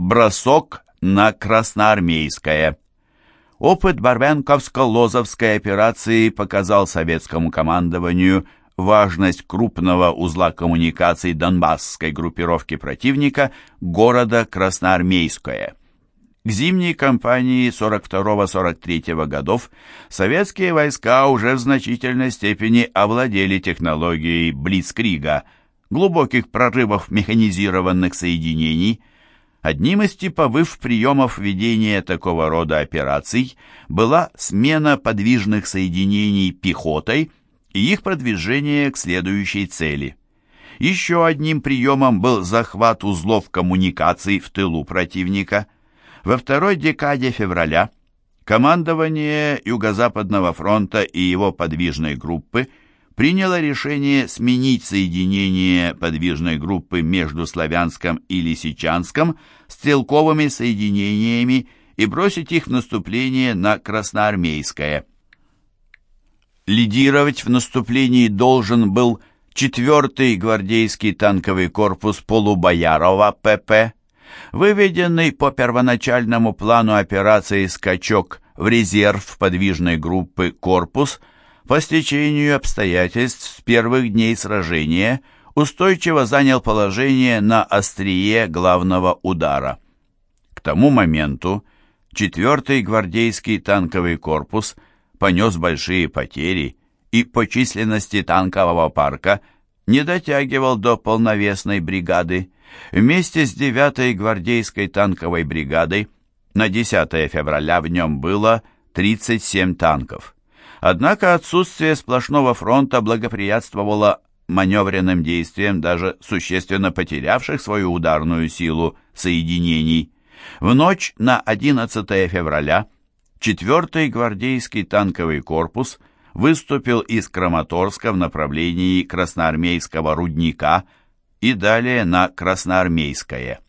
Бросок на Красноармейское. Опыт Барвенковско-Лозовской операции показал советскому командованию важность крупного узла коммуникаций Донбасской группировки противника города Красноармейское. К зимней кампании 42-43 годов советские войска уже в значительной степени овладели технологией Блицкрига, глубоких прорывов механизированных соединений. Одним из типовых приемов ведения такого рода операций была смена подвижных соединений пехотой и их продвижение к следующей цели. Еще одним приемом был захват узлов коммуникаций в тылу противника – во второй декаде февраля командование Юго-Западного фронта и его подвижной группы приняло решение сменить соединение подвижной группы между Славянском и Лисичанском стрелковыми соединениями и бросить их в наступление на Красноармейское. Лидировать в наступлении должен был 4-й гвардейский танковый корпус Полубоярова ПП, Выведенный по первоначальному плану операции «Скачок» в резерв подвижной группы «Корпус» по стечению обстоятельств с первых дней сражения устойчиво занял положение на острие главного удара. К тому моменту 4-й гвардейский танковый корпус понес большие потери и по численности танкового парка не дотягивал до полновесной бригады. Вместе с 9-й гвардейской танковой бригадой на 10 февраля в нем было 37 танков. Однако отсутствие сплошного фронта благоприятствовало маневренным действиям даже существенно потерявших свою ударную силу соединений. В ночь на 11 февраля 4-й гвардейский танковый корпус выступил из Краматорска в направлении Красноармейского рудника – и далее на Красноармейское.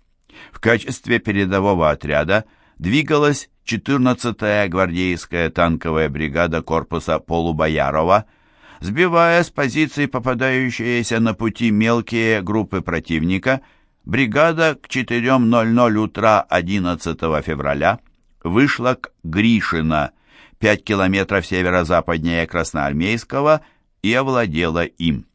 В качестве передового отряда двигалась 14-я гвардейская танковая бригада корпуса Полубоярова, сбивая с позиций попадающиеся на пути мелкие группы противника, бригада к 4.00 утра 11 февраля вышла к Гришино, 5 километров северо-западнее Красноармейского, и овладела им.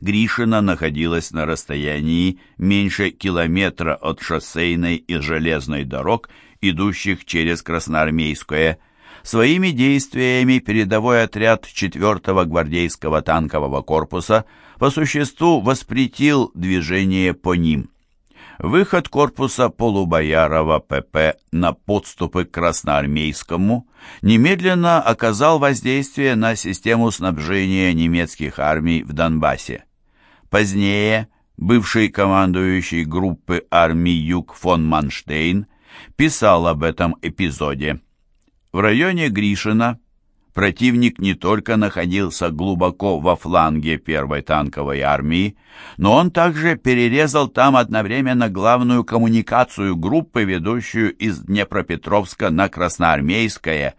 Гришина находилась на расстоянии меньше километра от шоссейной и железной дорог, идущих через Красноармейское. Своими действиями передовой отряд 4-го гвардейского танкового корпуса по существу воспретил движение по ним. Выход корпуса Полубоярова ПП на подступы к Красноармейскому немедленно оказал воздействие на систему снабжения немецких армий в Донбассе. Позднее бывший командующий группы армий Юг фон Манштейн писал об этом эпизоде. В районе Гришина противник не только находился глубоко во фланге первой танковой армии, но он также перерезал там одновременно главную коммуникацию группы, ведущую из Днепропетровска на Красноармейское.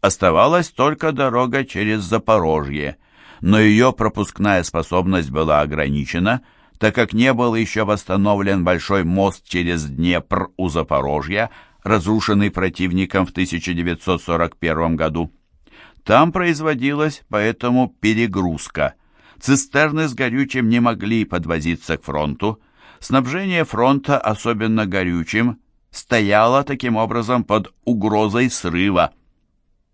Оставалась только дорога через Запорожье но ее пропускная способность была ограничена, так как не был еще восстановлен большой мост через Днепр у Запорожья, разрушенный противником в 1941 году. Там производилась поэтому перегрузка. Цистерны с горючим не могли подвозиться к фронту. Снабжение фронта, особенно горючим, стояло таким образом под угрозой срыва.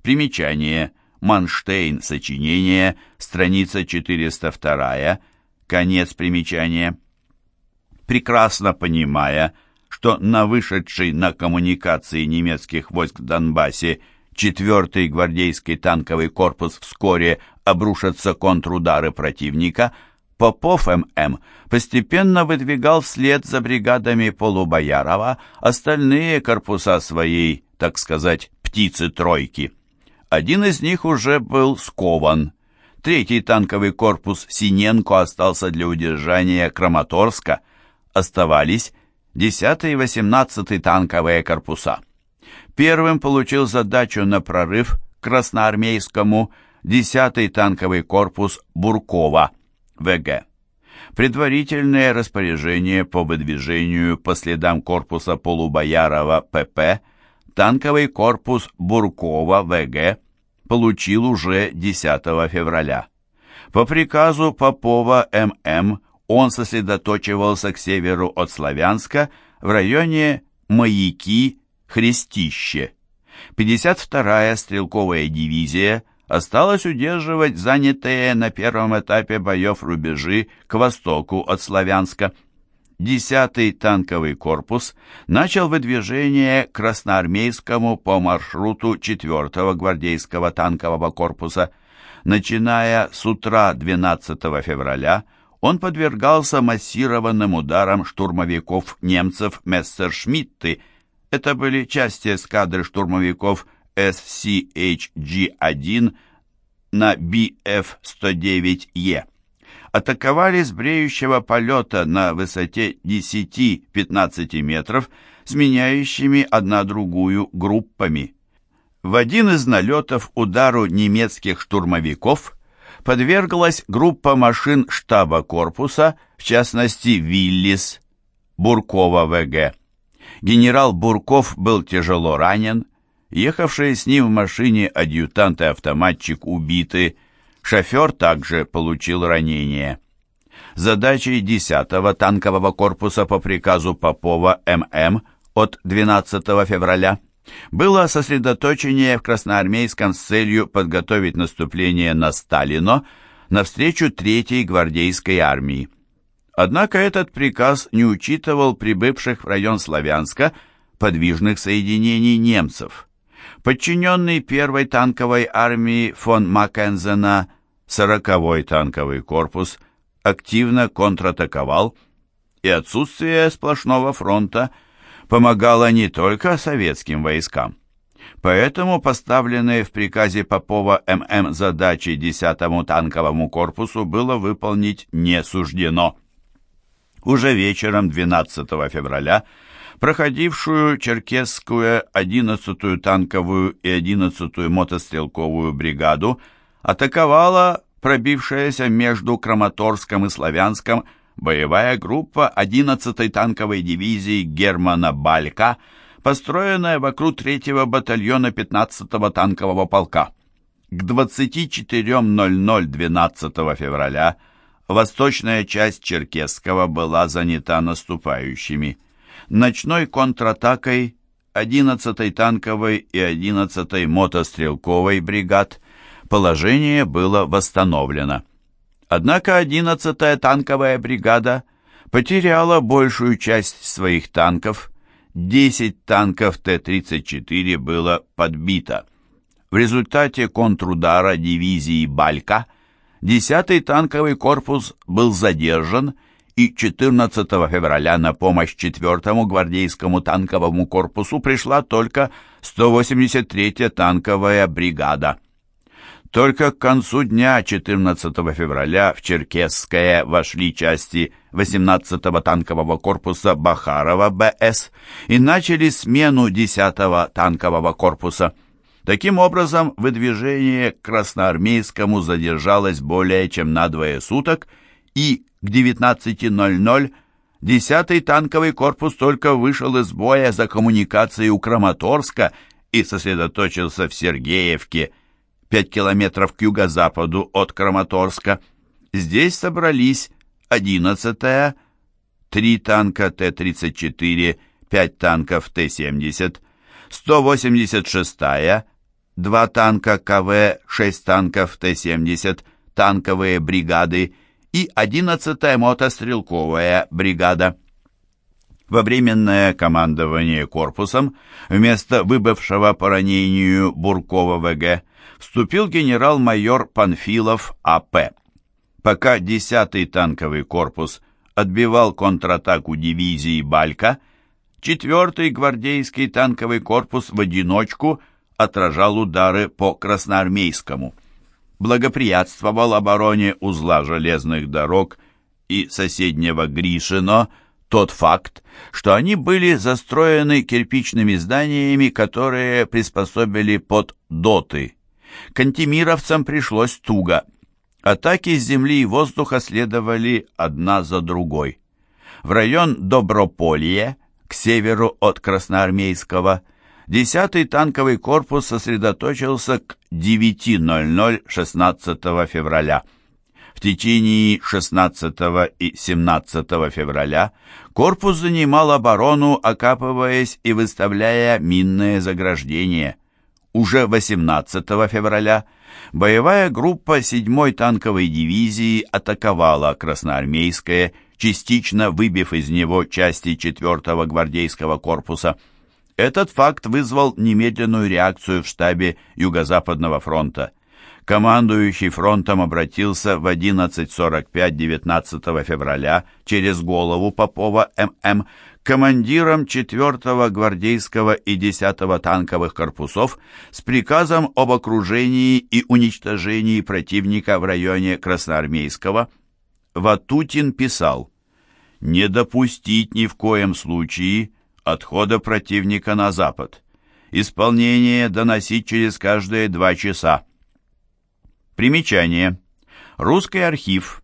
Примечание. Манштейн, сочинение, страница 402, конец примечания. Прекрасно понимая, что на вышедший на коммуникации немецких войск в Донбассе 4-й гвардейский танковый корпус вскоре обрушатся контрудары противника, Попов ММ постепенно выдвигал вслед за бригадами Полубоярова остальные корпуса своей, так сказать, птицы-тройки. Один из них уже был скован. Третий танковый корпус Синенко остался для удержания Краматорска. Оставались 10 и 18 танковые корпуса. Первым получил задачу на прорыв Красноармейскому 10-й танковый корпус Буркова, ВГ. Предварительное распоряжение по выдвижению по следам корпуса Полубоярова ПП танковый корпус Буркова ВГ получил уже 10 февраля. По приказу Попова ММ он сосредоточивался к северу от Славянска в районе Маяки, Хрестище. 52-я стрелковая дивизия осталась удерживать занятые на первом этапе боев рубежи к востоку от Славянска. 10-й танковый корпус начал выдвижение Красноармейскому по маршруту 4-го гвардейского танкового корпуса. Начиная с утра 12 февраля, он подвергался массированным ударам штурмовиков немцев Мессершмитты. Это были части эскадры штурмовиков SCHG-1 на BF-109E. Атаковали с бреющего полета на высоте 10-15 метров, сменяющими одна другую группами. В один из налетов удару немецких штурмовиков подверглась группа машин штаба корпуса, в частности «Виллис», Буркова ВГ. Генерал Бурков был тяжело ранен, ехавшие с ним в машине адъютант и автоматчик убиты, шофер также получил ранение. Задачей 10-го танкового корпуса по приказу Попова ММ от 12 февраля было сосредоточение в Красноармейском с целью подготовить наступление на Сталино навстречу 3-й гвардейской армии. Однако этот приказ не учитывал прибывших в район Славянска подвижных соединений немцев. Подчиненный первой танковой армии фон Маккензена 40-й танковый корпус активно контратаковал, и отсутствие сплошного фронта – помогала не только советским войскам. Поэтому поставленные в приказе Попова ММ задачи 10-му танковому корпусу было выполнить не суждено. Уже вечером 12 февраля проходившую Черкесскую 11-ю танковую и 11-ю мотострелковую бригаду атаковала пробившаяся между Краматорском и Славянском боевая группа 11-й танковой дивизии Германа Балька, построенная вокруг 3-го батальона 15-го танкового полка. К 24.00 12 февраля восточная часть Черкесского была занята наступающими. Ночной контратакой 11-й танковой и 11-й мотострелковой бригад положение было восстановлено. Однако 11-я танковая бригада потеряла большую часть своих танков, 10 танков Т-34 было подбито. В результате контрудара дивизии «Балька» 10-й танковый корпус был задержан, и 14 февраля на помощь 4-му гвардейскому танковому корпусу пришла только 183-я танковая бригада. Только к концу дня 14 февраля в Черкесское вошли части 18-го танкового корпуса Бахарова БС и начали смену 10-го танкового корпуса. Таким образом, выдвижение к Красноармейскому задержалось более чем на двое суток, и к 19.00 10-й танковый корпус только вышел из боя за коммуникацией у Краматорска и сосредоточился в Сергеевке – 5 километров к юго-западу от Краматорска. Здесь собрались 11-я, 3 танка Т-34, 5 танков Т-70, 186-я, 2 танка КВ, 6 танков Т-70, танковые бригады и 11-я мотострелковая бригада. Во временное командование корпусом вместо выбывшего по ранению Буркова ВГ вступил генерал-майор Панфилов А.П. Пока 10-й танковый корпус отбивал контратаку дивизии Балька, 4-й гвардейский танковый корпус в одиночку отражал удары по Красноармейскому. Благоприятствовал обороне узла железных дорог и соседнего Гришино тот факт, что они были застроены кирпичными зданиями, которые приспособили под доты – Кантемировцам пришлось туго. Атаки с земли и воздуха следовали одна за другой. В район Доброполье, к северу от Красноармейского, 10-й танковый корпус сосредоточился к 9.00 16 февраля. В течение 16 и 17 февраля корпус занимал оборону, окапываясь и выставляя минные заграждения. Уже 18 февраля боевая группа 7-й танковой дивизии атаковала Красноармейское, частично выбив из него части 4-го гвардейского корпуса. Этот факт вызвал немедленную реакцию в штабе Юго-Западного фронта. Командующий фронтом обратился в 11.45 19 февраля через голову Попова ММ командиром 4-го гвардейского и 10-го танковых корпусов с приказом об окружении и уничтожении противника в районе Красноармейского. Ватутин писал «Не допустить ни в коем случае отхода противника на запад. Исполнение доносить через каждые два часа. Примечание. Русский архив.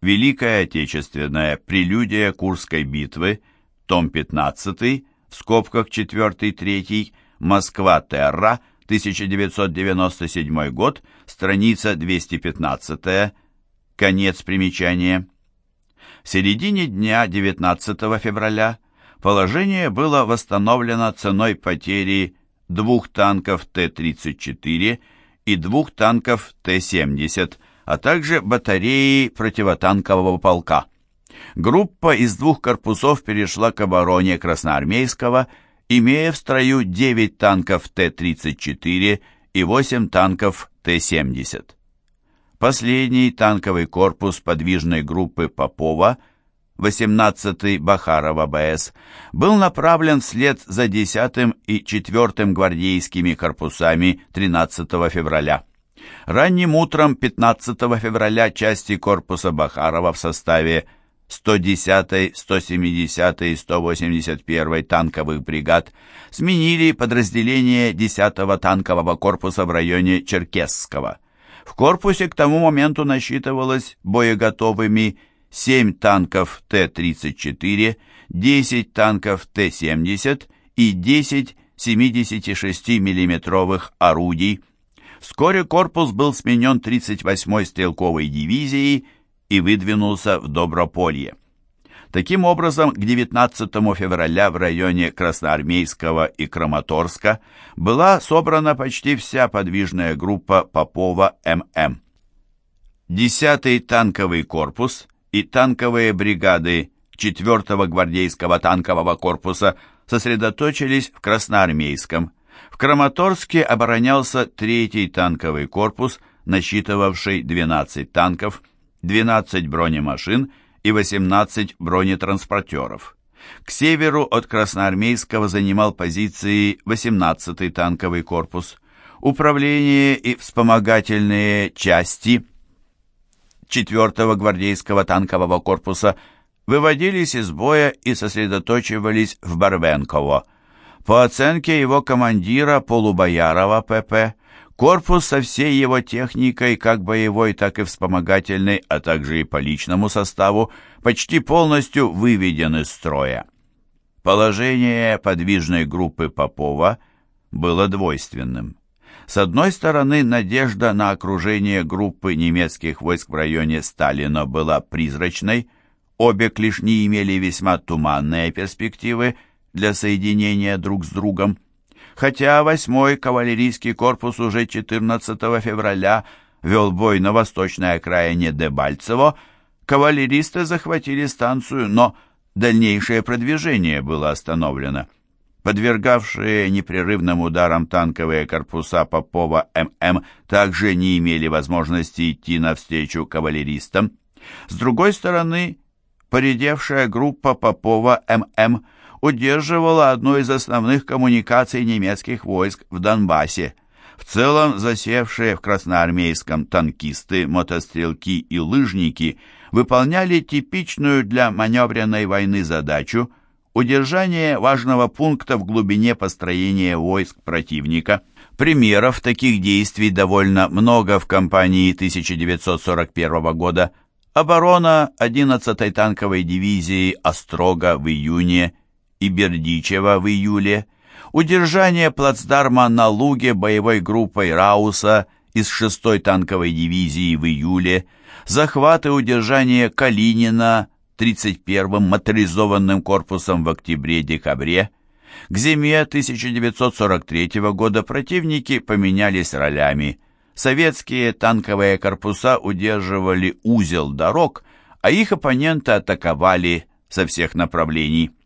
Великая Отечественная. Прелюдия Курской битвы том 15, в скобках 4-3, Москва, Терра, 1997 год, страница 215, конец примечания. В середине дня 19 февраля положение было восстановлено ценой потери двух танков Т-34 и двух танков Т-70, а также батареи противотанкового полка. Группа из двух корпусов перешла к обороне Красноармейского, имея в строю 9 танков Т-34 и 8 танков Т-70. Последний танковый корпус подвижной группы Попова, 18-й Бахарова БС, был направлен вслед за 10-м и 4-м гвардейскими корпусами 13 февраля. Ранним утром 15 февраля части корпуса Бахарова в составе 110-й, 170-й и 181-й танковых бригад сменили подразделение 10-го танкового корпуса в районе Черкесского. В корпусе к тому моменту насчитывалось боеготовыми 7 танков Т-34, 10 танков Т-70 и 10 76 миллиметровых орудий. Вскоре корпус был сменен 38-й стрелковой дивизией и выдвинулся в Доброполье. Таким образом, к 19 февраля в районе Красноармейского и Краматорска была собрана почти вся подвижная группа Попова ММ. 10-й танковый корпус и танковые бригады 4-го гвардейского танкового корпуса сосредоточились в Красноармейском. В Краматорске оборонялся 3-й танковый корпус, насчитывавший 12 танков, 12 бронемашин и 18 бронетранспортеров. К северу от Красноармейского занимал позиции 18-й танковый корпус. Управление и вспомогательные части 4-го гвардейского танкового корпуса выводились из боя и сосредоточивались в Барвенково. По оценке его командира Полубоярова ПП, Корпус со всей его техникой, как боевой, так и вспомогательной, а также и по личному составу, почти полностью выведен из строя. Положение подвижной группы Попова было двойственным. С одной стороны, надежда на окружение группы немецких войск в районе Сталина была призрачной, обе клешни имели весьма туманные перспективы для соединения друг с другом. Хотя 8-й кавалерийский корпус уже 14 февраля вел бой на восточной окраине Дебальцево, кавалеристы захватили станцию, но дальнейшее продвижение было остановлено. Подвергавшие непрерывным ударам танковые корпуса Попова ММ также не имели возможности идти навстречу кавалеристам. С другой стороны, поредевшая группа Попова ММ удерживала одну из основных коммуникаций немецких войск в Донбассе. В целом, засевшие в Красноармейском танкисты, мотострелки и лыжники выполняли типичную для маневренной войны задачу удержание важного пункта в глубине построения войск противника. Примеров таких действий довольно много в кампании 1941 года. Оборона 11-й танковой дивизии Острога в июне и Бердичева в июле, удержание плацдарма на Луге боевой группой Рауса из 6-й танковой дивизии в июле, захват и удержание Калинина 31-м моторизованным корпусом в октябре-декабре, к зиме 1943 года противники поменялись ролями. Советские танковые корпуса удерживали узел дорог, а их оппоненты атаковали со всех направлений.